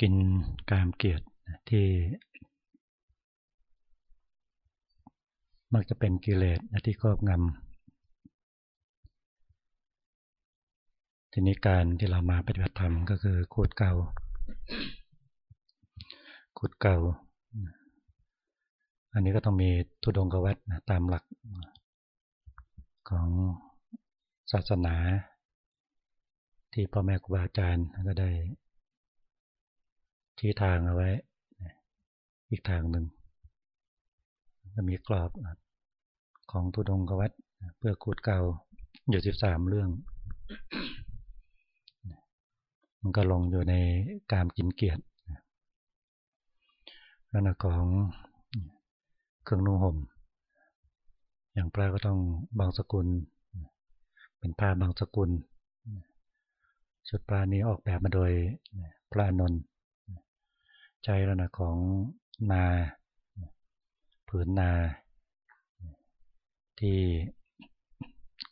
กินกามเกียรติที่ มักจะเป็นกิเลสที่ครอบงำทีนี้การที่เรามาปฏิบัติธรรมก็คือขูดเก่าขูดเก่า อันนี้ก็ต้องมีทุดงกวัตตามหลักของศาสนา ที่พ่อแม่ครูบาอาจารย์ก็ได้ ชี้ทางเอาไว้ อีกทางหนึ่งจะมีกรอบของทุดงกวัตเพื่อขูดเก่าอยู่สิบสามเรื่อง มันก็ลงอยู่ในกามกินเกียรติลักษณะของเครื่องนุ่งห่ม อย่างพระก็ต้องบางสกุล เป็นผ้าบางสกุลชุดปลานี้ออกแบบมาโดยพระนนท์ ใช้ลักษณะของนาผืนนา ที่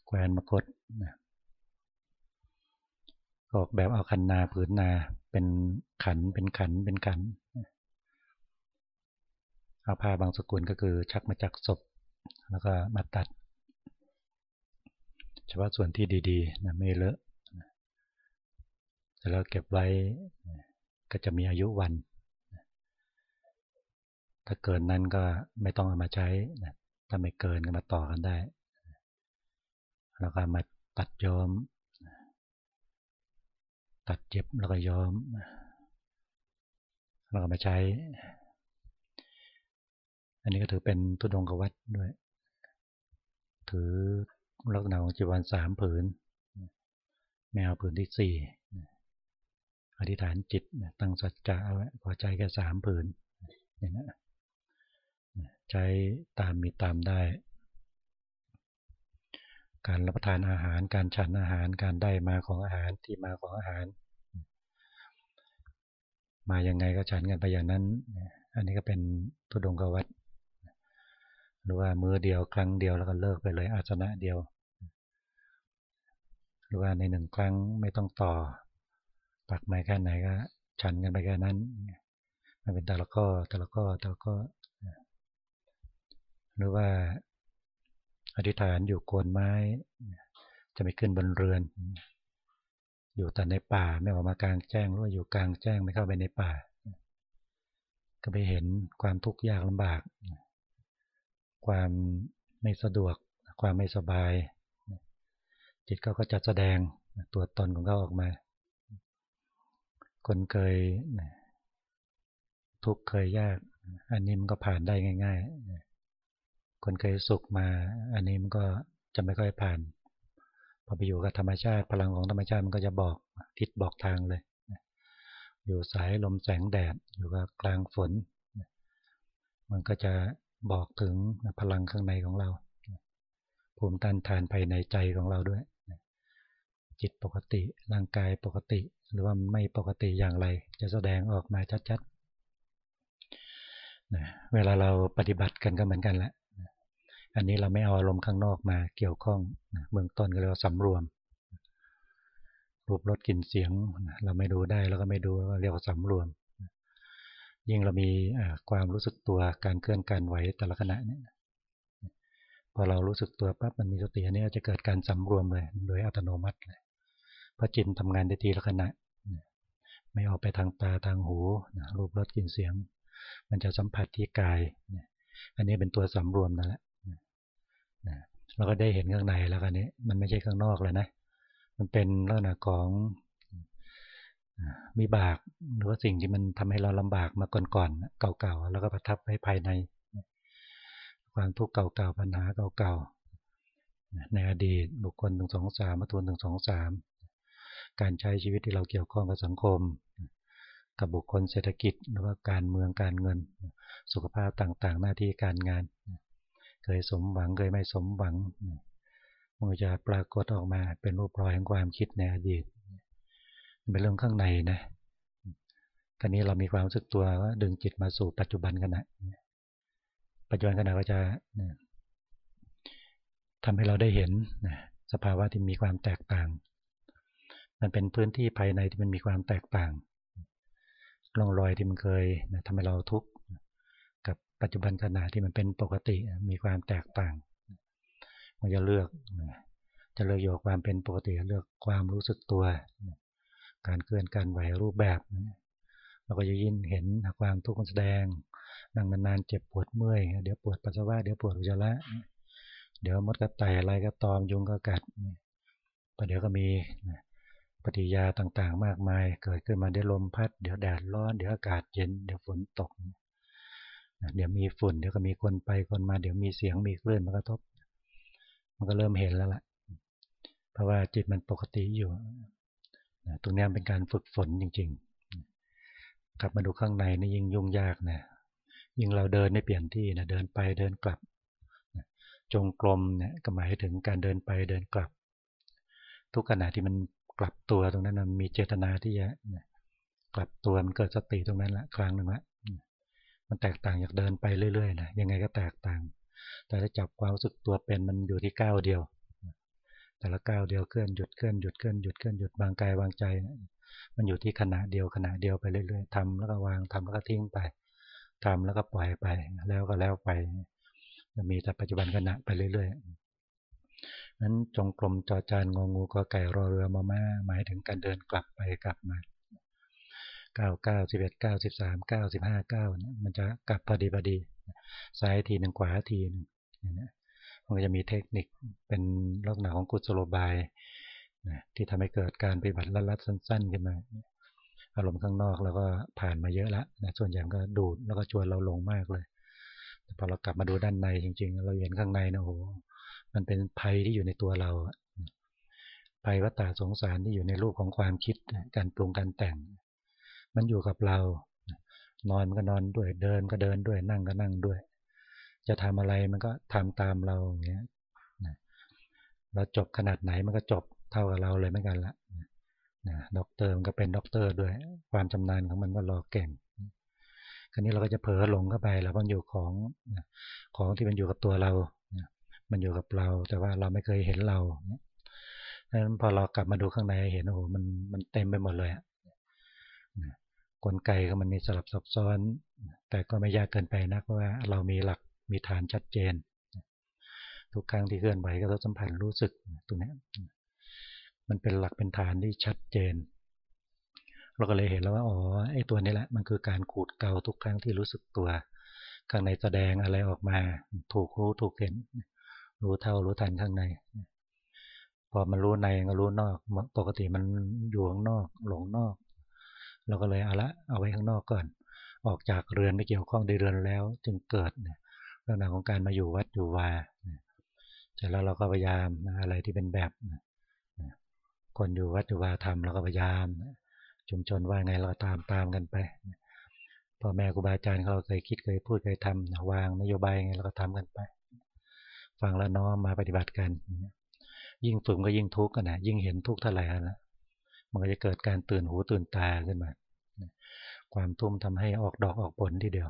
แควนมกฏออกแบบเอาคันนาผืนนาเป็นขันเป็นขันเป็นขันเอาผ้าบางสกุลก็คือชักมาจากศพ แล้วก็มาตัด เฉพาะส่วนที่ดีๆนะไม่เลอะแต่แล้วเก็บไว้ก็จะมีอายุวัน ถ้าเกินนั้นก็ไม่ต้องเอามาใช้ถ้าไม่เกินก็มาต่อกันได้ แล้วก็มาตัดย้อม ตัดเจ็บแล้วก็ย้อม แล้วก็มาใช้ อันนี้ก็ถือเป็นทุดงกวัตด้วย ถือลักษณะของจีวรสามผืน แมวผืนที่สี่อธิษฐานจิตตั้งสัจจะเอาไว้พอใจแค่สามผืนอย่างนี้ ใช้ตามมีตามได้ การรับประทานอาหาร การฉันอาหาร การได้มาของอาหารที่มาของอาหาร มาอย่างไงก็ฉันกันไปอย่างนั้น อันนี้ก็เป็นทุดงกวัตหรือว่ามือเดียวครั้งเดียวแล้วก็เลิกไปเลยอาสนะเดียว หรือว่าในหนึ่งครั้งไม่ต้องต่อตักไม้แค่ไหนก็ชันกันไปแค่นั้น มันเป็นแต่ละข้อแต่ละข้อแต่ละข้อ หรือว่าอธิษฐานอยู่โคนไม้ จะไม่ขึ้นบนเรือน อยู่แต่ในป่าไม่ออกมากลางแจ้งหรือว่าอยู่กลางแจ้งไม่เข้าไปในป่า ก็ไปเห็นความทุกข์ยากลำบาก ความไม่สะดวก ความไม่สบาย จิตก็จะแสดงตัวตนของเขาออกมา คนเคยทุกข์เคยยาก อันนี้มันก็ผ่านได้ง่าย ๆ คนเคยสุขมา อันนี้มันก็จะไม่ค่อยผ่าน พอไปอยู่กับธรรมชาติ พลังของธรรมชาติมันก็จะบอกทิศบอกทางเลย อยู่สายลมแสงแดด อยู่กับกลางฝน มันก็จะบอกถึงพลังข้างในของเรา ภูมิต้านทานภายในใจของเราด้วย จิตปกติ ร่างกายปกติ หรือว่าไม่ปกติอย่างไร จะแสดงออกมาชัดๆเวลาเราปฏิบัติกันก็เหมือนกันแหละ อันนี้เราไม่เอาอารมณ์ข้างนอกมาเกี่ยวข้องเบื้องต้นก็เรียกว่าสำรวม รูปรสกลิ่นเสียง เราไม่ดูได้แล้วก็ไม่ดูเรียกว่าสำรวม ยิ่งเรามีความรู้สึกตัวการเคลื่อนการไหวแต่ละขณะเนี่ยพอเรารู้สึกตัวปั๊บมันมีสติอันนี้จะเกิดการสำรวมเลยโดยอัตโนมัติเลยพระจิตทำงานได้ทีละขณะไม่ออกไปทางตาทางหูรูปรสกลิ่นเสียง มันจะสัมผัสที่กาย อันนี้เป็นตัวสำรวมนั่นแหละ เราก็ได้เห็นข้างในแล้วกันนี้มันไม่ใช่ข้างนอกเลยนะ มันเป็นลักษณะของมีบากหรือว่าสิ่งที่มันทำให้เราลำบากมาก่อนๆเก่าๆแล้วก็ประทับไว้ภายใน ความทุกข์เก่าๆปัญหาเก่าๆในอดีตบุคคลหนึ่งสองสามมาทวนหนึ่งสองสามการใช้ชีวิตที่เราเกี่ยวข้องกับสังคม กับบุคคลเศรษฐกิจหรือว่าการเมืองการเงิน สุขภาพต่างๆ หน้าที่การงาน เคยสมหวังเคยไม่สมหวังมันจะปรากฏออกมาเป็นรูปรอยแห่งความคิดในอดีตเป็นเรื่องข้างในนะคราวนี้เรามีความรู้สึกตัวว่าดึงจิตมาสู่ปัจจุบันขณะปัจจุบันขณะก็จะทำให้เราได้เห็นสภาวะที่มีความแตกต่าง มันเป็นพื้นที่ภายในที่มันมีความแตกต่างร่องรอยที่มันเคยทำให้เราทุกข์ ปัจจุบันขณะที่มันเป็นปกติมีความแตกต่าง มันจะเลือกจะเลือกโยกความเป็นปกติเลือกความรู้สึกตัว การเคลื่อนการไหวรูปแบบเราก็จะยินเห็นความทุกข์แสดงนั่งนานๆเจ็บปวดเมื่อยเดี๋ยวปวดปัสสาวะเดี๋ยวปวดอุจจาระเดี๋ยวมดกระต่ายอะไรก็ตอมยุงก็กัดประเดี๋ยวก็มีปฏิยาต่างๆ มากมาย เกิดขึ้นมาได้ลมพัด เดี๋ยวแดดร้อน เดี๋ยวอากาศเย็น เดี๋ยวฝนตก เดี๋ยวมีฝุ่นเดี๋ยวก็มีคนไปคนมาเดี๋ยวมีเสียงมีคลื่นมากระทบ มันก็เริ่มเห็นแล้วล่ะ เพราะว่าจิตมันปกติอยู่ตรงนี้เป็นการฝึกฝนจริง ๆ กลับมาดูข้างในนี่ยิ่งยุ่งยากนะยิ่งเราเดินไม่เปลี่ยนที่นะเดินไปเดินกลับ จงกรมเนี่ยก็หมายถึงการเดินไปเดินกลับ ทุกขณะที่มันกลับตัวตรงนั้นมีเจตนาที่จะกลับตัวมันเกิดสติตรงนั้นละครั้งหนึ่งละ มันแตกต่างจากเดินไปเรื่อยๆนะยังไงก็แตกต่าง แต่ถ้าจับความรู้สึกตัวเป็นมันอยู่ที่ก้าวเดียว แต่ละก้าวเดียวเคลื่อนหยุดเคลื่อนหยุดเคลื่อนหยุดเคลื่อนหยุดบางกายวางใจ มันอยู่ที่ขณะเดียวขณะเดียวไปเรื่อยๆทำแล้วก็วางทำแล้วก็ทิ้งไปทำแล้วก็ปล่อยไปแล้วก็แล้วไปจะมีแต่ปัจจุบันขณะไปเรื่อยๆนั้นจงกรมจอจานงองูกอไก่รอเรือมาม่าหมายถึงการเดินกลับไปกลับมา เก้าเก้าสิบเอ็ดเก้าสิบสามเก้าสิบห้าเก้าเนี่ยมันจะกลับพอดีพอดีซ้ายทีหนึ่งขวาทีหนึ่งเนี่ยมันก็จะมีเทคนิคเป็นลักษณะของกุศโลบายที่ทำให้เกิดการปฏิบัติลัดสั้นๆขึ้นมาอารมณ์ข้างนอกเราก็ผ่านมาเยอะแล้วนะส่วนใหญ่ก็ดูดแล้วก็ชวนเราลงมากเลยแต่พอเรากลับมาดูด้านในจริง ๆ เราเห็นข้างในนะโอ้มันเป็นภัยที่อยู่ในตัวเราภัยวัฏฏะสงสารที่อยู่ในรูปของความคิดการปรุงการแต่ง มันอยู่กับเรา นอนก็นอนด้วย เดินก็เดินด้วย นั่งก็นั่งด้วย จะทำอะไรมันก็ทำตามเราอย่างเงี้ยเราจบขนาดไหนมันก็จบเท่ากับเราเลยไม่กันละนะด็อกเตอร์มันก็เป็นด็อกเตอร์ด้วย ความชำนาญของมันก็รอเก่งคราวนี้เราก็จะเผลอหลงเข้าไปแล้วมันอยู่ของของที่มันอยู่กับตัวเรา มันอยู่กับเรา แต่ว่าเราไม่เคยเห็นเราดังนั้นพอเรากลับมาดูข้างในเห็นโอ้โหมันมันเต็มไปหมดเลย กลไกก็มันมีสลับซับซ้อน แต่ก็ไม่ยากเกินไปนักเพราะว่าเรามีหลักมีฐานชัดเจน ทุกครั้งที่เคลื่อนไหวก็ต้องสัมผัสรู้สึกตรงนี้มันเป็นหลักเป็นฐานที่ชัดเจน เราก็เลยเห็นแล้วว่าอ๋อไอ้ตัวนี้แหละมันคือการขูดเกาทุกครั้งที่รู้สึกตัว ข้างในแสดงอะไรออกมา ถูกรู้ถูกเห็น รู้เท่ารู้ทันข้างใน พอมันรู้ในก็รู้นอก ปกติมันอยู่ข้างนอก หลงนอก เราก็เลยเอาละเอาไว้ข้างนอกก่อน ออกจากเรือนไม่เกี่ยวข้องในเรือนแล้ว จึงเกิดเรื่องราวของการมาอยู่วัดอยู่วาเสร็จแล้วเราก็พยายามอะไรที่เป็นแบบคนอยู่วัดอยู่วาทำเราก็พยายามชุมชนว่าไงเราตามตามกันไปพ่อแม่ครูบาอาจารย์เขาเคยคิดเคยพูดเคยทำวางนโยบายไงเราก็ทำกันไป ฟังแล้วน้อมมาปฏิบัติกัน ยิ่งฝึกก็ยิ่งทุกข์กันนะยิ่งเห็นทุกข์เท่าไหร่ละ มันก็จะเกิดการตื่นหูตื่นตาขึ้นมา ความทุ่มทำให้ออกดอกออกผลทีเดียว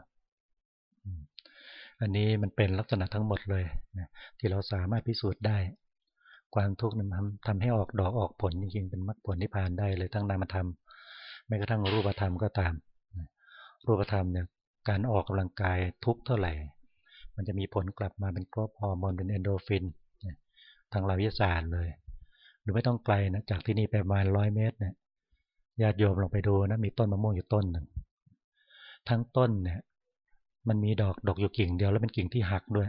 อันนี้มันเป็นลักษณะทั้งหมดเลยนะที่เราสามารถพิสูจน์ได้ ความทุกข์นั้นทำทำให้ออกดอกออกผลจริงๆเป็นมรรคผลที่ผ่านได้เลยทั้งนามธรรมแม้กระทั่งรูปธรรมก็ตาม รูปธรรมเนี่ยการออกกำลังกายทุกเท่าไหร่ มันจะมีผลกลับมาเป็นกรอบฮอร์โมนเป็นเอนโดฟินทางเราวิทยาศาสตร์เลย รือไม่ต้องไกลนะจากที่นี่ไปประมาณร้อยเมตรเนี่ยญาติโยมลงไปดูนะมีต้นมะม่วงอยู่ต้นหนึ่งทั้งต้นเนี่ย มันมีดอกดอกอยู่กิ่งเดียวแล้วเป็นกิ่งที่หักด้วย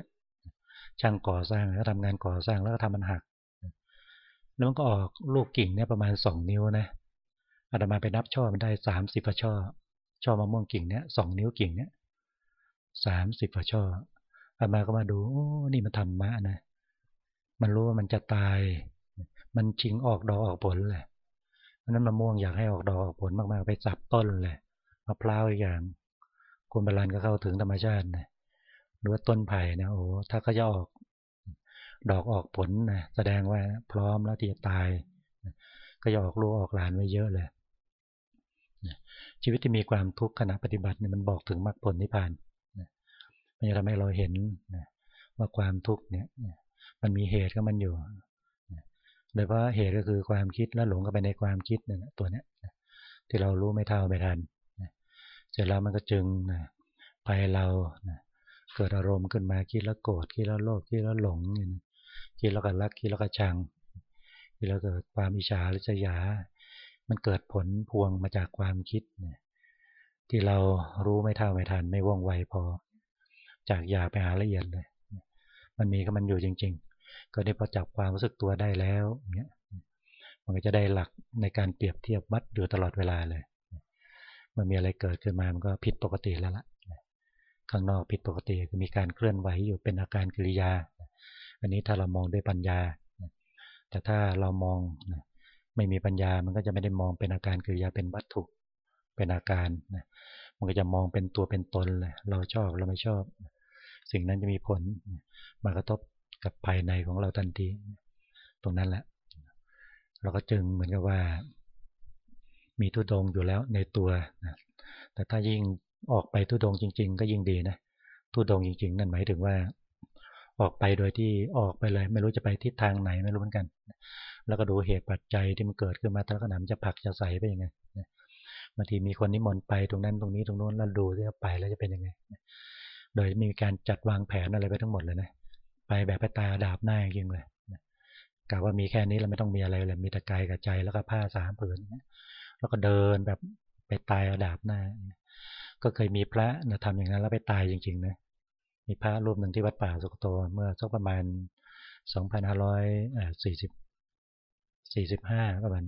ช่างก่อสร้างแล้วทำงานก่อสร้างแล้วก็ทำมันหัก แล้วมันก็ออกลูกกิ่งเนี่ยประมาณสองนิ้วนะอาตมาไปนับช่อมันได้สามสิบช่อ ช่อมะม่วงกิ่งเนี่ยสองนิ้วกิ่งเนี่ยสามสิบช่ออามาก็มาดูนี่มันธรรมะนะมันรู้ว่ามันจะตาย มันชิงออกดอกออกผลเลยเพราะนั้นมะม่วงอยากให้ออกดอกออกผลมากๆไปจับต้นเลยมะพร้าวอีกอย่างคุณบาลานก็เข้าถึงธรรมชาตินะหรือว่าต้นไผ่นะโอ้ถ้าเขาจะออก ดอกออกผลนะแสดงว่าพร้อมแล้วที่จะตาย ก็จะออกลูกออกหลานไว้เยอะเลยชีวิตที่มีความทุกข์ขณะปฏิบัติเนี่ยมันบอกถึงมรรคผลนิพพานมันจะทำให้เราเห็นว่าความทุกข์เนี่ย มันมีเหตุก็มันอยู่ โดยเพราะเหตุก็คือความคิดแล้วหลงเข้าไปในความคิดเนี่ยตัวเนี้ยที่เรารู้ไม่เท่าไม่ทันเสร็จแล้วมันก็จึงนะไปเราเกิดอารมณ์ขึ้นมาคิดแล้วโกรธคิดแล้วโลภคิดแล้วหลงคิดแล้วก็รักคิดแล้วก็ชังคิดแล้วเกิดความอิจฉาหรือจยา มันเกิดผลพวงมาจากความคิดนะที่เรารู้ไม่เท่าไม่ทัน ไม่ว่องไวพอ จากอยาไปหาละเอียดเลย มันมีก็มันอยู่จริง ๆ ก็ได้พอจับความรู้สึกตัวได้แล้วเนี้ยมันก็จะได้หลักในการเปรียบเทียบวัดอยู่ตลอดเวลาเลยมันมีอะไรเกิดขึ้นมา มันก็ผิดปกติแล้วล่ะข้างนอกผิดปกติคือมีการเคลื่อนไหวอยู่เป็นอาการกิริยา อันนี้ถ้าเรามองด้วยปัญญา แต่ถ้าเรามองไม่มีปัญญา มันก็จะไม่ได้มองเป็นอาการกิริยาเป็นวัตถุ เป็นอาการ มันก็จะมองเป็นตัวเป็นตนเลย เราชอบเราไม่ชอบ สิ่งนั้นจะมีผลมากระทบ กับภายในของเราทันทีตรงนั้นแหละ เราก็จึงเหมือนกับว่า มีทุดงอยู่แล้วในตัวแต่ถ้ายิ่งออกไปทุดงจริง ๆ ก็ยิ่งดีนะทุดงจริง ๆ นั่นหมายถึงว่า ออกไปโดยที่ออกไปเลย ไม่รู้จะไปทิศทางไหนไม่รู้เหมือนกัน แล้วก็ดูเหตุปัจจัยที่มันเกิดขึ้นมาแต่ละขณะมันจะผักจะใสไปยังไงบางทีมีคนนิมนต์ไปตรงนั้นตรงนี้ตรงโน้นแล้วดูที่ไปแล้วจะเป็นยังไงโดยมีการจัดวางแผนอะไรไปทั้งหมดเลยนะ ไปแบบไปตาดาบหน้าจริงเลยกะว่ามีแค่นี้เราไม่ต้องมีอะไรเลยมีแต่กายกับใจแล้วก็ผ้าสามผืนแล้วก็เดินแบบไปตายดาบหน้า ก็เคยมีพระนะทำอย่างนั้นแล้วไปตายจริง ๆ นะ มีพระรูปหนึ่งที่วัดป่าสุกโตเมื่อสักประมาณ2,540 45ประมาณ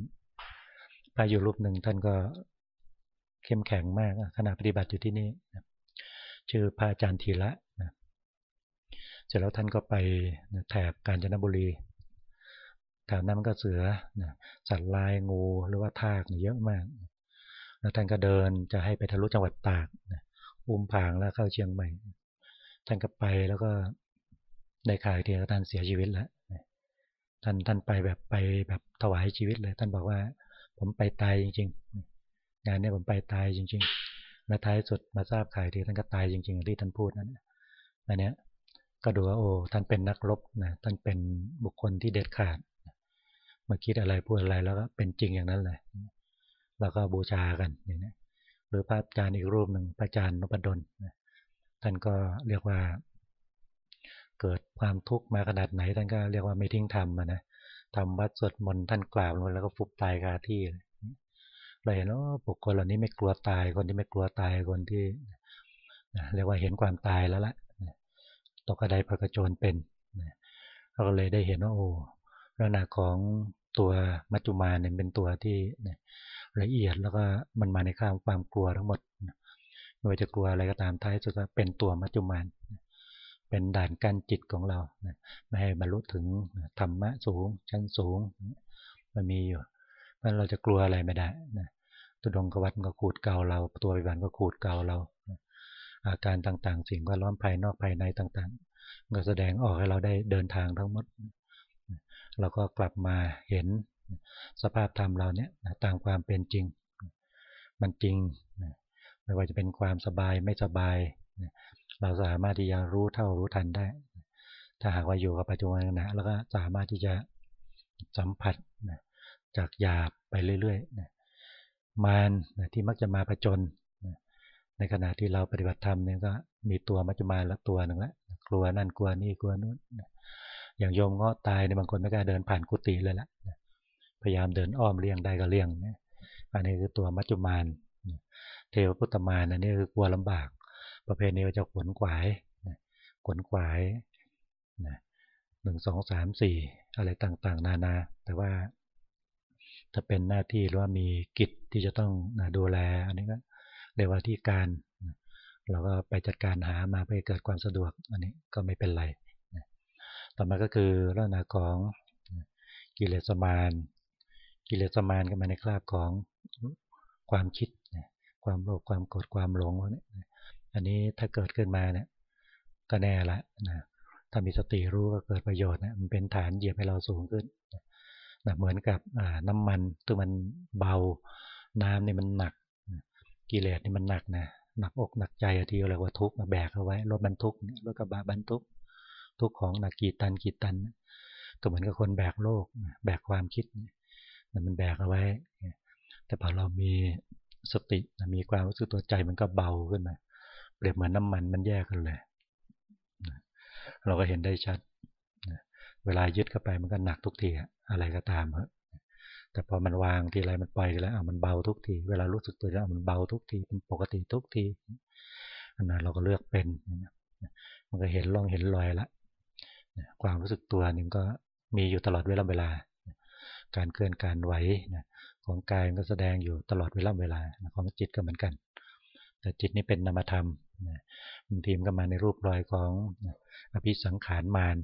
พระอยู่รูปหนึ่งท่านก็เข้มแข็งมากขณะปฏิบัติอยู่ที่นี่ชื่อพระอาจารย์ธีระนะ เสร็จแล้วท่านก็ไปแถบกาญจนบุรีแถวนั้นมันก็เสือสัตว์ลายงูหรือว่าทากเยอะมาก แล้วท่านก็เดินจะให้ไปทะลุจังหวัดตากอุ้มผางแล้วเข้าเชียงใหม่ ท่านก็ไปแล้วก็ได้ขายเทียท่านเสียชีวิตแล้วท่านท่านไปแบบไปแบบถวายชีวิตเลย ท่านบอกว่า ผมไปตายจริง ๆ งานนี้ผมไปตายจริง ๆ และท้ายสุดมาทราบขายทีท่านก็ตายจริง ๆ ที่ท่านพูดนั้นอันเนี้ย ก็ดูว่าโอ้ท่านเป็นนักรบนะท่านเป็นบุคคลที่เด็ดขาดมาคิดอะไรพูดอะไรแล้วก็เป็นจริงอย่างนั้นเลยแล้วก็บูชากันอย่างนี้หรือพระอาจารย์อีกรูปหนึ่งพระอาจารย์นพดลท่านก็เรียกว่า เกิดความทุกข์มาขนาดไหนท่านก็เรียกว่าไม่ทิ้งธรรมนะทำวัดสวดมนต์ท่านกล่าวลงแล้วก็ฟุบตายคาที่เราเห็นว่าบุคคลเหล่านี้ไม่กลัวตายคนที่ไม่กลัวตายคนที่เรียกว่าเห็นความตายแล้วละ ตกกระไดพระกระโจนเป็นเราก็เลยได้เห็นว่าโอ้ลักษณะของตัวมัจจุมาเนี่ยเป็นตัวที่ละเอียดแล้วก็มันมาในข้ามความกลัวทั้งหมดไม่ว่าจะกลัวอะไรก็ตามท้ายสุดก็เป็นตัวมัจจุมานเป็นด่านกั้นจิตของเราไม่ให้บรรลุถึงธรรมะสูง ชั้นสูง มันมีอยู่เพราะเราจะกลัวอะไรไม่ได้นะตุดงกวัดก็ขูดเกาเรา ตัววิบันก็ขูดเกาเรา อาการต่างๆ สิ่งแวดล้อมภายนอกภายในต่างๆ ก็แสดงออกให้เราได้เดินทางทั้งหมด เราก็กลับมาเห็นสภาพธรรมเราเนี่ยตามความเป็นจริง มันจริง ไม่ว่าจะเป็นความสบายไม่สบาย เราสามารถที่จะรู้เท่ารู้ทันได้ ถ้าหากว่าอยู่กับปัจจุบันนะแล้วก็สามารถที่จะสัมผัสจากหยาบไปเรื่อยๆมารที่มักจะมาผจญ ในขณะที่เราปฏิบัติธรรมเนี่ยก็มีตัวมัจจุมาละตัวหนึ่งละกลัวนั่นกลัวนี่กลัวนู้นอย่างโยมเงาะตายในบางคนไม่กล้าเดินผ่านกุฏิเลยละพยายามเดินอ้อมเลี่ยงได้ก็เลี่ยงเนี่ยอันนี้คือตัวมัจจุมานเทวพุทธมานอันนี้คือกลัวลำบาก ประเภทนี้จะขวนขวายขวนขวายหนึ่งสองสามสี่อะไรต่างๆ นานา แต่ว่าถ้าเป็นหน้าที่หรือว่ามีกิจที่จะต้องดูแลอันนี้ก็ เรียกว่าที่การ เราก็ไปจัดการหามาเพื่อเกิดความสะดวกอันนี้ก็ไม่เป็นไร ต่อมาก็คือลักษณะของกิเลสมานกิเลสมานก็มาในคราบของความคิด ความโลภความโกรธความหลงอันนี้ถ้าเกิดขึ้นมาเนี่ยก็แน่ละนะถ้ามีสติรู้ก็เกิดประโยชน์นะมันเป็นฐานเหยียบให้เราสูงขึ้นนะเหมือนกับน้ำมันตัวมันเบา น้ำนี่มันหนัก กิเลสนี่มันหนักนะหนักอกหนักใจที่เรียว่าทุกข์มาแบกเอาไว้รถบรรทุกรถกระบะบรรทุก ทุกของหนักกี่ตันกี่ตัน ก็เหมือนกับคนแบกโลก แบกความคิดมันแบกเอาไว้ แต่พอเรามีสติมีความรู้สึกตัวใจมันก็เบาขึ้นมาเปรียบเหมือนน้ามันมันแยกกันเลย เราก็เห็นได้ชัด เวลายึดเข้าไปมันก็หนักทุกทีอะไรก็ตามเแต่พอมันวางทีไรมันปล่อยแล้วมันเบาทุกที เวลารู้สึกตัวแล้วมันเบาทุกทีเป็นปกติทุกทีอันนั้นเราก็เลือกเป็นมันก็เห็นร่องเห็นรอยละความรู้สึกตัวนี่ก็มีอยู่ตลอดเวลาเวลา การเคลื่อนการไหวของกายมันก็แสดงอยู่ตลอดเวลาเวลาของจิตก็เหมือนกัน แต่จิตนี่เป็นนามธรรมบางทีมันก็มาในรูปรอยของอภิสังขารมาน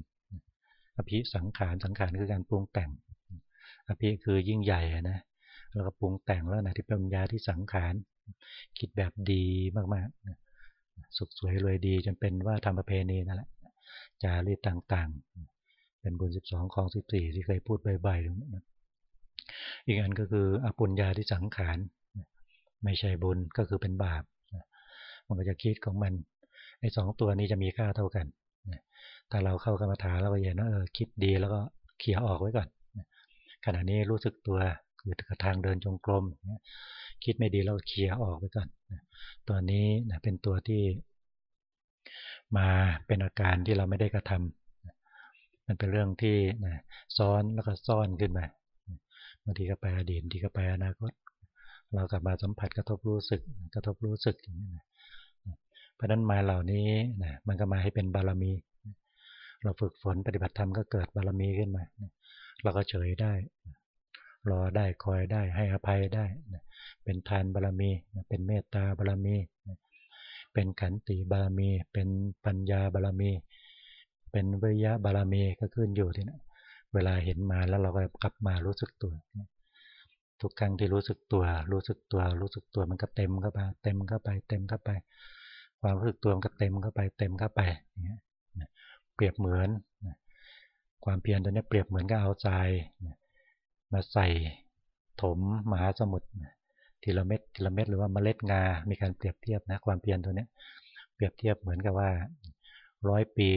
อภิสังขารสังขารคือการปรุงแต่ง อภิคือยิ่งใหญ่นะแล้วก็ปรุงแต่งแล้วนะที่เป็นปัญญาที่สังขารคิดแบบดีมากๆ สุขสวยรวยดีจนเป็นว่าทำประเพณีนั่นแหละจารีตต่างๆ เป็นบุญสิบสองของสิบสี่ที่เคยพูดบ่อยๆอีกอันก็คืออปุญญาที่สังขารไม่ใช่บุญก็คือเป็นบาปมันก็จะคิดของมันไอ้สองตัวนี้จะมีค่าเท่ากันถ้าเราเข้ากรรมฐานเราก็เห็นว่าเออคิดดีแล้วก็เขี่ยออกไว้ก่อน ขณะนี้รู้สึกตัวคือทางเดินจงกรมคิดไม่ดีเราเขี่ยออกไว้ก่อนตัวนี้เป็นตัวที่ มาเป็นอาการที่เราไม่ได้กระทำมันเป็นเรื่องที่ซ้อนแล้วก็ซ่อนขึ้นมาบางทีก็ไปอดีตบางทีก็ไปอนาคต เรากลับมาสัมผัสกระทบรู้สึก กระทบรู้สึกอย่างนี้นะเพราะนั้นมาเหล่านี้นะมันก็มาให้เป็นบารมี เราฝึกฝนปฏิบัติธรรมก็เกิดบารมีขึ้นมา เราก็เฉยได้ รอได้คอยได้ให้อภัยได้ เป็นทานบารมี เป็นเมตตาบารมี เป็นขันติบารมี เป็นปัญญาบารมี เป็นวิยะบารมีก็ขึ้นอยู่ที่นะเวลาเห็นมาแล้วเราก็กลับมารู้สึกตัว ทุกครั้งที่รู้สึกตัว รู้สึกตัว รู้สึกตัวมันก็เต็มเข้าไป เต็มเข้าไป เต็มเข้าไป ความรู้สึกตัวมันก็เต็มเข้าไป เต็มเข้าไปเปรียบเหมือน ความเพียรตัวนี้เปรียบเหมือนกับเอาทรายมาใส่ถมมหาสมุทรทีละเม็ดทีละเม็ดหรือว่าเมล็ดงา มีการเปรียบเทียบนะความเพียรตัวนี้เปรียบเทียบเหมือนกับว่าร้อยปี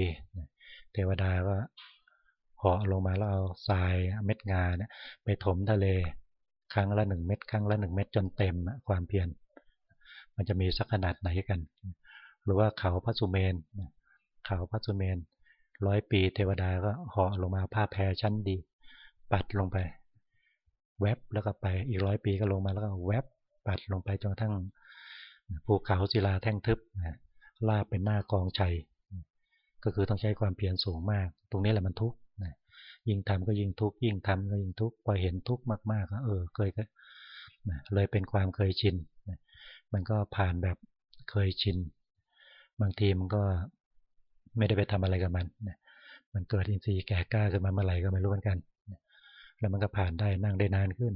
เทวดาก็เหาะลงมาแล้วเอาทรายเม็ดงาเนี่ยไปถมทะเลครั้งละหนึ่งเม็ดครั้งละหนึ่งเม็ดจนเต็มความเพียรมันจะมีสักขนาดไหนกัน หรือว่าเขาพระสุเมนเขาพระสุเมน ร้อยปีเทวดาก็เหาะลงมาผ้าแพรชั้นดี ปัดลงไป แวบแล้วก็ไปอีกร้อยปีก็ลงมาแล้วก็แวบปัดลงไปจนกระทั่งภูเขาศิลาแท่งทึบลาบเป็นหน้ากองชัยก็คือต้องใช้ความเพียรสูงมาก ตรงนี้แหละมันทุกข์ยิ่งทำก็ยิ่งทุกข์ยิ่งทำก็ยิ่งทุกข์พอเห็นทุกข์มากๆก็เออเคยก็เลยเป็นความเคยชินมันก็ผ่านแบบเคยชิน บางทีมันก็ ไม่ได้ไปทำอะไรกับมันมันเกิดอินทรีย์แก่กล้าขึ้นมาเมื่อไหร่ก็ไม่รู้เหมือนกัน แล้วมันก็ผ่านได้นั่งได้นานขึ้น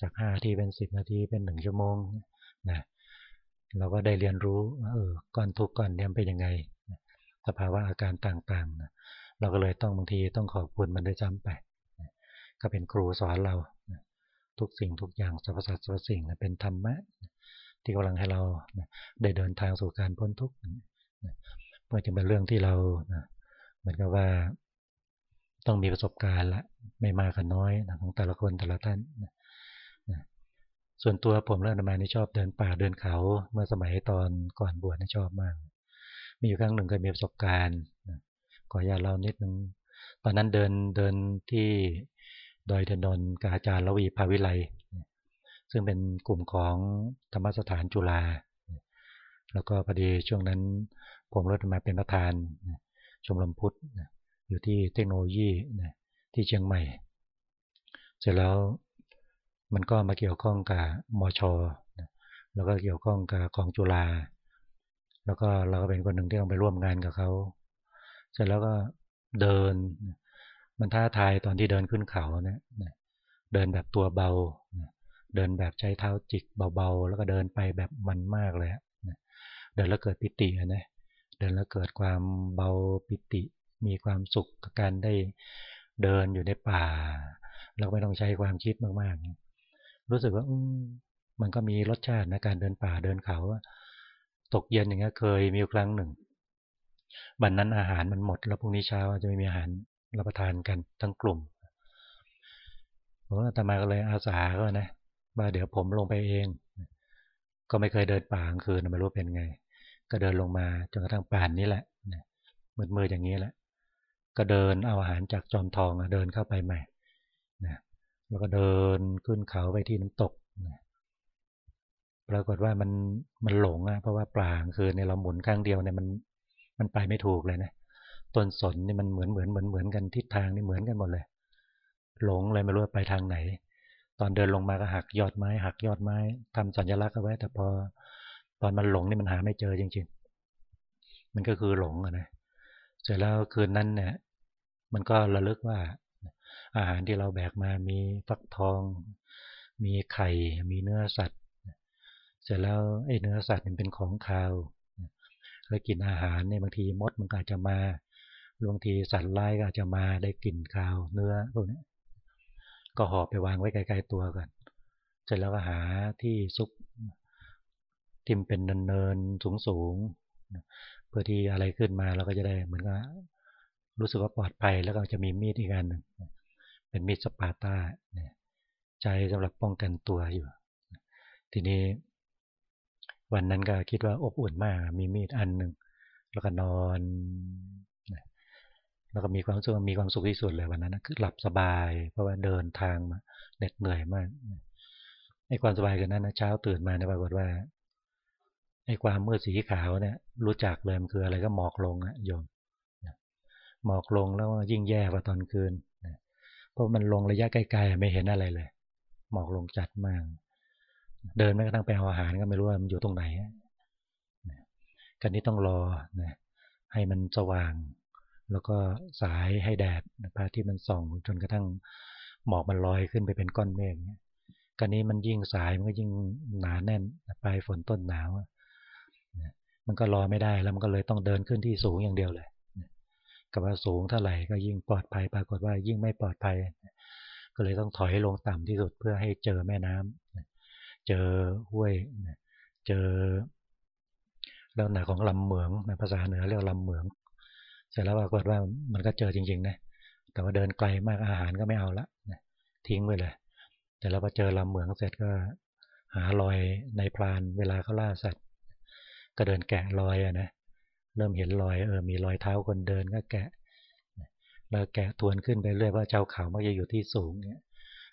จากห้านาทีเป็นสิบนาทีเป็นหนึ่งชั่วโมงนะเราก็ได้เรียนรู้เออก่อนทุกก่อนเนี่ยเป็นยังไงสภาวะอาการต่างๆนะเราก็เลยต้องบางทีต้องขอบคุณมันด้วยซ้ำไปก็เป็นครูสอนเราทุกสิ่งทุกอย่างสรรพสัตว์สรรพสิ่งเป็นธรรมะที่กำลังให้เราได้เดินทางสู่การพ้นทุกข์ เมื่อจะเป็นเรื่องที่เราเหมือนกับว่า ต้องมีประสบการณ์ละไม่มากก็น้อยของแต่ละคนแต่ละท่านส่วนตัวผมและนามานี่ชอบเดินป่าเดินเขาเมื่อสมัยตอนก่อนบวชนี่ชอบมาก มีอยู่ครั้งหนึ่งเคยมีประสบการณ์ขออนุญาตเล่านิดนึงตอนนั้นเดินเดินที่ดอยเทนนกับอาจารย์ละวีภาวิไลซึ่งเป็นกลุ่มของธรรมสถานจุฬาแล้วก็พอดีช่วงนั้น ผมรถมาเป็นประธานชมรมพุทธอยู่ที่เทคโนโลยีที่เชียงใหม่ เสร็จแล้วมันก็มาเกี่ยวข้องกับมอชอแล้วก็เกี่ยวข้องกับของจุฬาแล้วก็เราก็เป็นคนหนึ่งที่ต้องไปร่วมงานกับเขา เสร็จแล้วก็เดิน มันท้าทายตอนที่เดินขึ้นเขาเนี่ยเดินแบบตัวเบา เดินแบบใช้เท้าจิกเบาๆ แล้วก็เดินไปแบบมันมากเลยเดินแล้วเกิดปิตินะเแล้วเกิดความเบาปิติ มีความสุขกับการได้เดินอยู่ในป่า เราไม่ต้องใช้ความคิดมากๆ รู้สึกว่ามันก็มีรสชาติในการเดินป่าเดินเขาตกเย็นอย่างเงี้ยเคยมีครั้งหนึ่งบันนั้นอาหารมันหมด แล้วพรุ่งนี้เช้าจะไม่มีอาหารรับประทานกันทั้งกลุ่มผมว่าตมาก็เลยอาสาก็นะว่าเดี๋ยวผมลงไปเอง ก็ไม่เคยเดินป่ากลางคืนไม่รู้เป็นไง ก็เดินลงมาจนกระทั่งป่านนี้แหละมืดๆอย่างนี้แหละ ก็เดินเอาอาหารจากจอมทองเดินเข้าไปใหม่นะแล้วก็เดินขึ้นเขาไปที่น้ำตกนะปรากฏว่ามันมันหลงอะเพราะว่าปลางคือในเราหมุนข้างเดียวเนี่ยมันมันไปไม่ถูกเลยนะต้นสนนี่มันเหมือนเหมือนเหมือนเหมือนกันทิศทางนี่เหมือนกันหมดเลย หลงเลยไม่รู้ไปทางไหน ตอนเดินลงมาก็หักยอดไม้ หักยอดไม้ทำสัญลักษณ์เอาไว้ แต่พอ ตอนมันหลงนี่มันหาไม่เจอจริงๆ มันก็คือหลงอะนะเสร็จแล้วคืนนั้นเนี่ยมันก็ระลึกว่า อาหารที่เราแบกมามีฟักทอง มีไข่ มีเนื้อสัตว์ เสร็จแล้วไอ้เนื้อสัตว์มันเป็นของคาว แล้วกินอาหารเนี่ยบางทีมดมันอาจจะมาบางทีสัตว์ร้ายก็อาจจะมาได้กลิ่นคาวเนื้อพวกนี้ก็หอบไปวางไว้ไกลๆตัวกัน เสร็จแล้วก็หาที่ซุก ทิมเป็นเนินๆสูงๆเพื่อที่อะไรขึ้นมาเราก็จะได้เหมือนกับรู้สึกว่าปลอดภัยแล้วก็จะมีมีดอีกอันหนึ่งเป็นมีดสปาร์ตาใจสำหรับป้องกันตัวอยู่ ทีนี้ วันนั้นก็คิดว่าอบอุ่นมาก มีมีดอันหนึ่งแล้วก็นอนแล้วก็มีความสุขมีความสุขที่สุดเลยวันนั้นคือหลับสบาย เพราะว่าเดินทางมาเหน็ดเหนื่อยมากไอ้ความสบายกันนั้นนะเช้าตื่นมาเนี่ยปรากฏว่า ไอ้ความมืดสีขาวเนี่ย รู้จักเลยมันคืออะไรก็หมอกลงอะโยมหมอกลงแล้วยิ่งแย่กว่าตอนคืนเพราะมันลงระยะไกลๆไม่เห็นอะไรเลย หมอกลงจัดมาก เดินแม้กระทั่งไปเอาอาหารก็ไม่รู้ว่ามันอยู่ตรงไหนกันนี้ต้องรอนะให้มันสว่าง แล้วก็สายให้แดดพระที่มันส่องจนกระทั่งหมอกมันลอยขึ้นไปเป็นก้อนเมฆกันนี้มันยิ่งสายมันก็ยิ่งหนาแน่นปลายฝนต้นหนาว มันก็รอไม่ได้แล้วมันก็เลยต้องเดินขึ้นที่สูงอย่างเดียวเลยกับว่าสูงเท่าไหร่ก็ยิ่งปลอดภัยปรากฏว่ายิ่งไม่ปลอดภัย ก็เลยต้องถอยลงต่ำที่สุดเพื่อให้เจอแม่น้ำเจอห้วย เจอลักษณะของลำเหมืองในภาษาเหนือเรียกลำเหมือง เสร็จแล้วปรากฏว่ามันก็เจอจริงๆนะแต่ว่าเดินไกลมากอาหารก็ไม่เอาละทิ้งไปเลย แต่เราพอเจอลำเหมืองเสร็จก็หารอยในพรานเวลาเขาล่าสัตว์ ก็เดินแกะรอยอะนะเริ่มเห็นรอยเออมีรอยเท้าคนเดินก็แกะเราแกะทวนขึ้นไปเรื่อยว่าเจ้าเขามักจะอยู่ที่สูงเนี่ย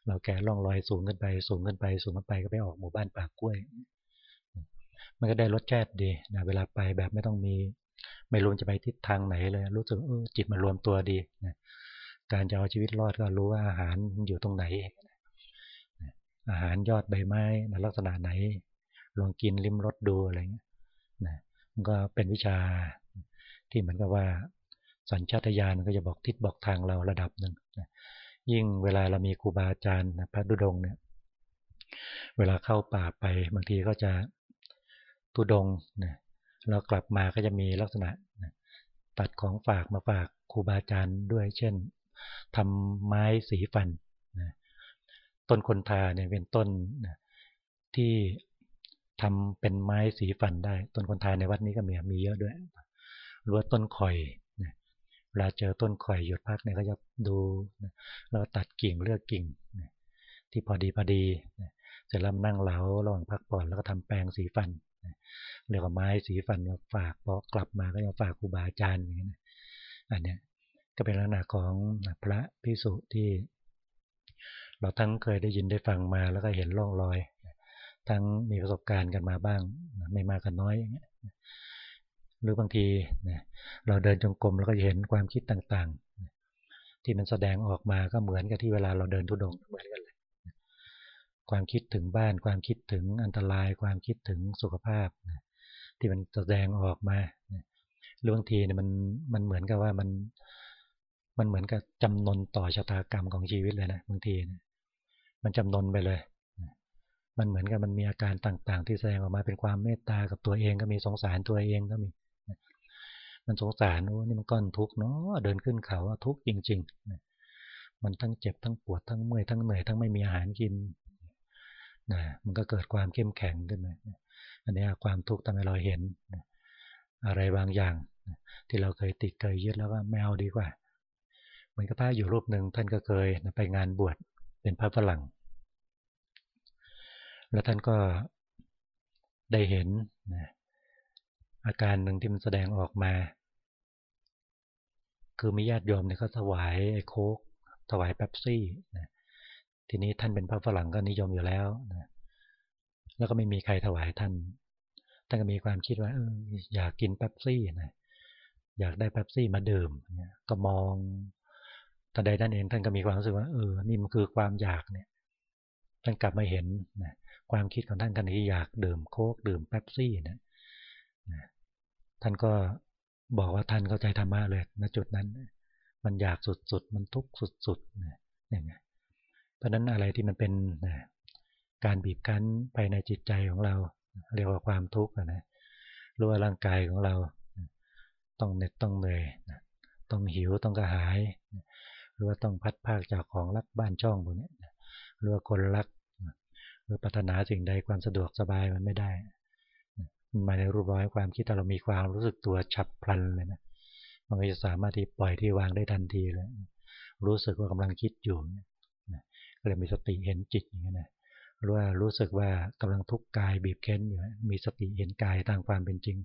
เราแกะล่องรอยสูงขึ้นไป สูงขึ้นไป สูงขึ้นไปก็ไปออกหมู่บ้านปากกล้วย มันก็ได้รสชาติดีนะเวลาไปแบบไม่ต้องมี ไม่รู้จะไปทิศทางไหนเลย รู้สึกเออจิตมันรวมตัวดีนะการจะเอาชีวิตรอดก็รู้ว่าอาหารอยู่ตรงไหน อาหารยอดใบไม้ลักษณะไหนลองกินลิ้มรสดูอะไรเงี้ย นะมันก็เป็นวิชาที่เหมือนกับว่า สัญชาตญาณก็จะบอกทิศบอกทางเราระดับหนึ่งนะยิ่งเวลาเรามีครูบาอาจารย์พระดุดงเนี่ย เวลาเข้าป่าไปบางทีก็จะตุดงนะเรากลับมาก็จะมีลักษณะตัดของฝากมาฝากครูบาอาจารย์ด้วย เช่นทำไม้สีฟันต้นคนทาเนี่ยเป็นต้นที่ ทำเป็นไม้สีฟันได้ ต้นคนทาในวัดนี้ก็มีมีเยอะด้วยรือว่าต้นข่อยเวลาเจอต้นข่อยหยุดพักเนี่ยก็จะดูแล้วตัดกิ่งเลือกกิ่งที่พอดีพอดีเสร็จแล้วนั่งเหลาระหว่างพักผ่อนแล้วก็ทำแปรงสีฟันเรียกว่าไม้สีฟันมาฝากพอกลับมาก็จะฝากครูบาอาจารย์อย่างนี้นะอันเนี้ยก็เป็นลักษณะของพระพิสุที่ เราทั้งเคยได้ยินได้ฟังมาแล้วก็เห็นร่องรอย ทั้งมีประสบการณ์กันมาบ้าง ไม่มากกันน้อยอย่างเงี้ยหรือบางทีเราเดินจงกรมแล้วก็เห็นความคิดต่างๆ ที่มันแสดงออกมาก็เหมือนกับที่เวลาเราเดินทุดงเหมือนกันเลยความคิดถึงบ้านความคิดถึงอันตราย ความคิดถึงสุขภาพ ที่มันแสดงออกมาหรือบางทีเนี่ยมันมันเหมือนกับว่ามันมันเหมือนกับจำนนต่อชะตากรรมของชีวิตเลยนะบางทีนมันจำนนไปเลย มันเหมือนกับมันมีอาการต่างๆ ที่แสดงออกมาเป็นความเมตตากับตัวเองก็มีสงสารตัวเองก็มี มันสงสารโอ้นี่มันก้อนทุกข์เนาะเดินขึ้นเขาทุกข์จริงๆ มันทั้งเจ็บทั้งปวดทั้งเมื่อยทั้งเหนื่อยทั้งไม่มีอาหารกินนะมันก็เกิดความเข้มแข็งขึ้นมาอันนี้ความทุกข์ทำให้เราเห็น อะไรบางอย่าง ที่เราเคยติดเคยยึดแล้วว่าไม่เอาดีกว่า เหมือนกับพระอยู่รูปหนึ่งท่านก็เคยไปงานบวชเป็นพระฝรั่ง แล้วท่านก็ได้เห็นนะอาการหนึ่งที่มันแสดงออกมา คือมีญาติโยมเนี่ยเขาถวายไอ้โคกถวายเป๊ปซี่นะทีนี้ท่านเป็นพระฝรั่งก็นิยมอยู่แล้วนะแล้วก็ไม่มีใครถวายท่าน ท่านก็มีความคิดว่าเอออยากกินเป๊ปซี่นะอยากได้เป๊ปซี่มาดื่มเนี่ยก็มองแต่ใดท่านเองท่านก็มีความรู้สึกว่าเออนี่มันคือความอยากเนี่ยท่านกลับมาเห็นนะ ความคิดของท่านกันที่อยากดื่มโค้กดื่มเป๊ปซี่นะนะท่านก็บอกว่าท่านเข้าใจธรรมะเลยณจุดนั้น มันอยากสุดๆ มันทุกข์สุดๆนะอย่างเงี้ยเพราะนั้นอะไรที่มันเป็นนะการบีบคั้นไปในจิตใจของเรา เรียกว่าความทุกข์นะรู้ว่าร่างกายของเรา ต้องเหน็ดต้องเหนื่อยต้องหิวต้องกระหาย หรือว่าต้องพัดภาคจากของรักบ้านช่องพวกนี้หรือว่าคนรัก หรือปรารถนาสิ่งใดความสะดวกสบายมันไม่ได้มันมาในรูปร้อยความคิดถ้าเรามีความรู้สึกตัวฉับพลันเลยนะมันก็จะสามารถที่ปล่อยที่วางได้ทันทีเลย รู้สึกว่ากำลังคิดอยู่ก็เลยมีสติเห็นจิตอย่างนี้นะหรือว่ารู้สึกว่ากำลังทุกข์กายบีบเค้นอยู่มีสติเห็นกายตามความเป็นจริง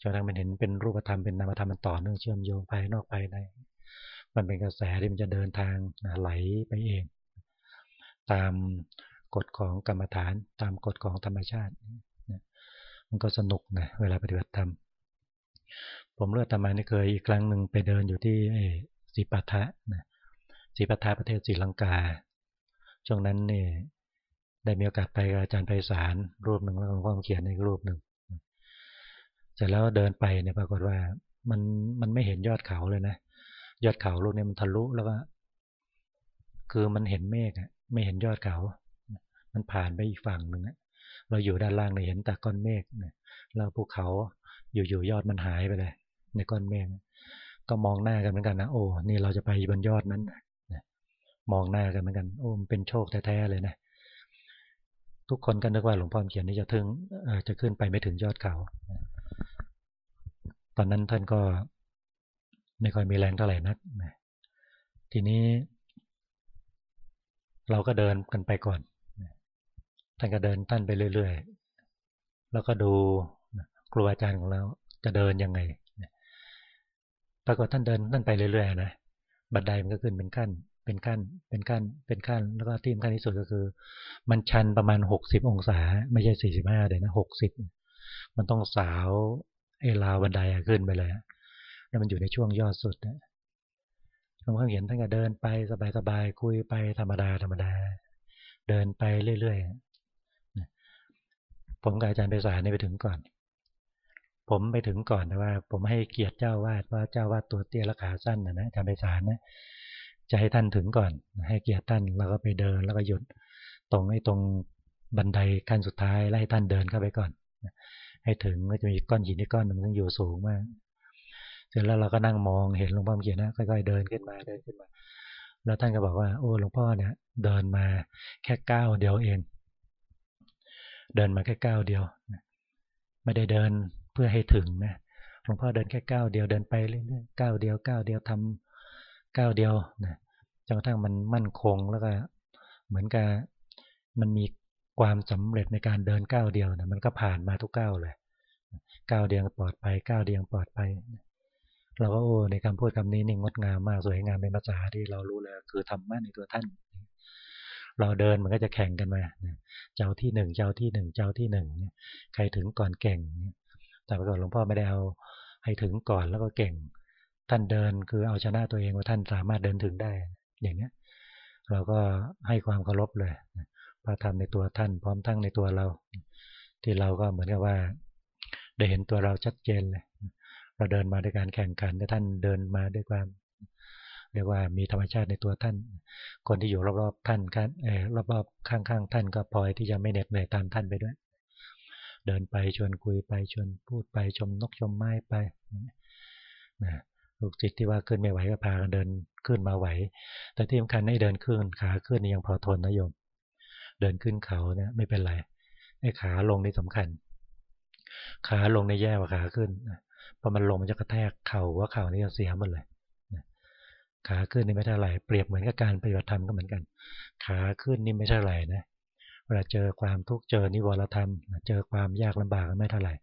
จนทั้งมันเห็นเป็นรูปธรรมเป็นนามธรรมมันต่อเนื่องเชื่อมโยงภายนอกภายในมันเป็นกระแสที่มันจะเดินทางไหลไปเอง ตาม กฎของกรรมฐานตามกฎของธรรมชาติมันก็สนุกนะเวลาปฏิบัติธรรมผมเลือกธรรมานี่เคยอีกครั้งหนึ่งไปเดินอยู่ที่สีปัทะนะสีปัทะประเทศศรีลังกาช่วงนั้นนี่ได้มีโอกาสไปกับอาจารย์ไพศาลรูปหนึ่งแล้วหลวงพ่อเขียนในรูปหนึ่งเสร็จแล้วเดินไปเนี่ยปรากฏว่ามันมันไม่เห็นยอดเขาเลยนะยอดเขาลูกนี้มันทะลุแล้วก็คือมันเห็นเมฆไม่เห็นยอดเขา มันผ่านไปอีกฝั่งหนึ่งเราอยู่ด้านล่างเนี่ยเห็นแต่ก้อนเมฆเนี่ยแล้วภูเขาอยู่ๆยอดมันหายไปเลย ในก้อนเมฆก็มองหน้ากันเหมือนกันนะโอ้นี่เราจะไปบนยอดนั้นมองหน้ากันเหมือนกัน โอ้มันเป็นโชคแท้ๆเลยนะทุกคนก็นึกว่าหลวงพ่อเขียนนี่จะถึงจะขึ้นไปไม่ถึงยอดเขา ตอนนั้นท่านก็ไม่ค่อยมีแรงเท่าไหร่นักทีนี้ เราก็เดินกันไปก่อน ท่านก็เดินท่านไปเรื่อยๆ แล้วก็ดูครูอาจารย์ของเราจะเดินยังไงปรากฏท่านเดินท่านไปเรื่อยๆนะบันไดมันก็ขึ้นเป็นขั้น เป็นขั้น เป็นขั้น เป็นขั้น แล้วก็ที่สำคัญที่สุดก็คือ มันชันประมาณหกสิบองศา ไม่ใช่สี่สิบห้าเลยนะหกสิบมันต้องสาวไอ้ราวบันไดขึ้นไปเลยแล้วมันอยู่ในช่วงยอดสุดนะหลวงพ่อเห็นท่านก็เดินไปสบายๆคุยไปธรรมดาธรรมดา เดินไปเรื่อยๆ ผมกับอาจารย์ไปสารนี่ไปถึงก่อน ผมไปถึงก่อนแต่ว่า ผมให้เกียรติเจ้าวาดว่าเจ้าวาดตัวเตี้ยและขาสั้นนะนะอาจารย์ไปสารนะจะให้ท่านถึงก่อน ให้เกียรติท่านแล้วก็ไปเดินแล้วก็หยุดตรงไอ้ตรงบันไดขั้นสุดท้ายไล่ท่านเดินเข้าไปก่อน ให้ถึงก็จะมีก้อนหินที่ก้อนหนึ่งซึ่งอยู่สูงมากเสร็จแล้วเราก็นั่งมองเห็นหลวงพ่อเขียนนะค่อยๆเดินขึ้นมาเดินขึ้นมา แล้วท่านก็บอกว่า โอ้หลวงพ่อเนี่ยเดินมาแค่ก้าวเดียวเอง เดินมาแค่ก้าวเดียวไม่ได้เดินเพื่อให้ถึงนะหลวงพ่อเดินแค่ก้าวเดียวเดินไปเรื่อยๆก้าวเดียวก้าวเดียวทำก้าวเดียวนะจนกระทั่งมันมั่นคงแล้วก็เหมือนกับมันมีความสำเร็จในการเดินก้าวเดียวนะมันก็ผ่านมาทุกก้าวเลยก้าวเดียวปลอดภัยก้าวเดียวปลอดภัยเราก็โอ้ในคำพูดคำนี้นี่งดงามมากสวยงามเป็นภาษาที่เรารู้เลยคือธรรมะในตัวท่าน เราเดินมันก็จะแข่งกันมาเจ้าที่หนึ่งเจ้าที่หนึ่งเจ้าที่หนึ่งใครถึงก่อนเก่ง แต่ปรากฏหลวงพ่อไม่ได้เอาให้ถึงก่อนแล้วก็เก่ง ท่านเดินคือเอาชนะตัวเองว่าท่านสามารถเดินถึงได้ อย่างเนี้ย เราก็ให้ความเคารพเลยพระธรรมในตัวท่านพร้อมทั้งในตัวเรา ที่เราก็เหมือนกับว่า ได้เห็นตัวเราชัดเจนเลยเราเดินมาด้วยการแข่งขันแต่ท่านเดินมาด้วยความ เรียกว่ามีธรรมชาติในตัวท่าน คนที่อยู่รอบๆท่านกันเออรอบๆข้างๆ ท่านก็พลอยที่จะไม่เหน็ดเหนื่อยตามท่านไปด้วย เดินไปชวนคุยไปชวนพูดไปชมนกชมไม้ไปนะลูกจิตที่ว่าขึ้นไม่ไหวก็พากันเดินขึ้นมาไหว แต่ที่สำคัญให้เดินขึ้นขาขึ้นยังพอทนนะโยม เดินขึ้นเขาเนี่ยไม่เป็นไรไอ้ขาลงนี่สำคัญ ขาลงในแย่กว่าขาขึ้นเพอมันลงมันจะกระแทกเข่าว่าเข่านี่จะเสียหมดเลย ขาขึ้นนี่ไม่เท่าไหร่เปรียบเหมือนกับการปฏิบัติธรรมก็เหมือนกัน ขาขึ้นนี่ไม่เท่าไหร่นะเวลาเจอความทุกข์เจอนิวรธรรม เจอความยากลำบากไม่เท่าไหร่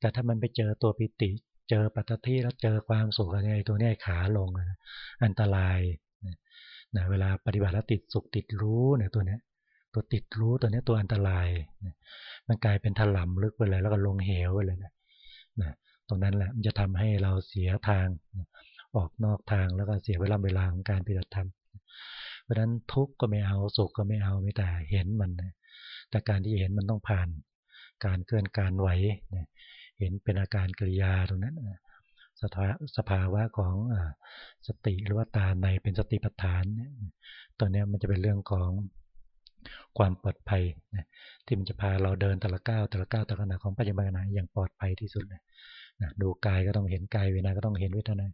แต่ถ้ามันไปเจอตัวปิติ เจอปัตติแล้วเจอความสุขอะไรตัวนี้ขาลงอันตรายนะเวลาปฏิบัติแล้วติดสุขติดรู้เนี่ยตัวนี้ตัวติดรู้ตัวนี้ตัวอันตรายมันกลายเป็นถล่มลึกไปเลยแล้วก็ลงเหวไปเลยนะนะตรงนั้นแหละมันจะทำให้เราเสียทาง ออกนอกทางแล้วก็เสียเวลาเวลาของการปฏิบัติธรรม เพราะฉะนั้นทุกข์ก็ไม่เอาสุขก็ไม่เอาไม่แต่เห็นมัน แต่การที่เห็นมันต้องผ่าน การเคลื่อนการไหวเห็นเป็นอาการกิริยาตรงนั้นสภาสภาวะของสติหรือว่าตาในเป็นสติปัฏฐานตัวนี้มันจะเป็นเรื่องของความปลอดภัยที่มันจะพาเราเดินแต่ละก้าวแต่ละก้าวแต่ละขณะของปัจจุบันนะอย่างปลอดภัยที่สุดนะดูกายก็ต้องเห็นกายเวทนาก็ต้องเห็นเวทนา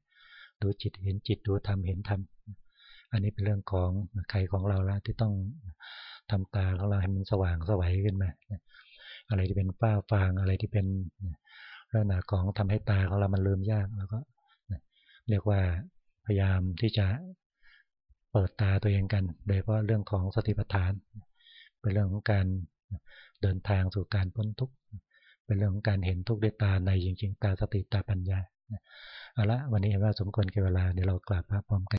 ดูจิตเห็นจิตดูธรรมเห็นธรรมอันนี้เป็นเรื่องของใครของเราแล้วที่ต้องทำตาของเราให้มันสว่างสวัยขึ้นมาอะไรที่เป็นฝ้าฟางอะไรที่เป็นลักษณะของทำให้ตาของเรามันลืมยากแล้วก็เรียกว่าพยายามที่จะเปิดตาตัวเองกัน โดยเพราะเรื่องของสติปัฏฐาน เป็นเรื่องของการเดินทางสู่การพ้นทุกข์เป็นเรื่องของการเห็นทุกข์ด้วยตาในจริงๆ ตาสติตาปัญญา เอาละวันนี้เห็นว่าสมควรแก่เวลาเดี๋ยวเรากลับมาพร้อมกัน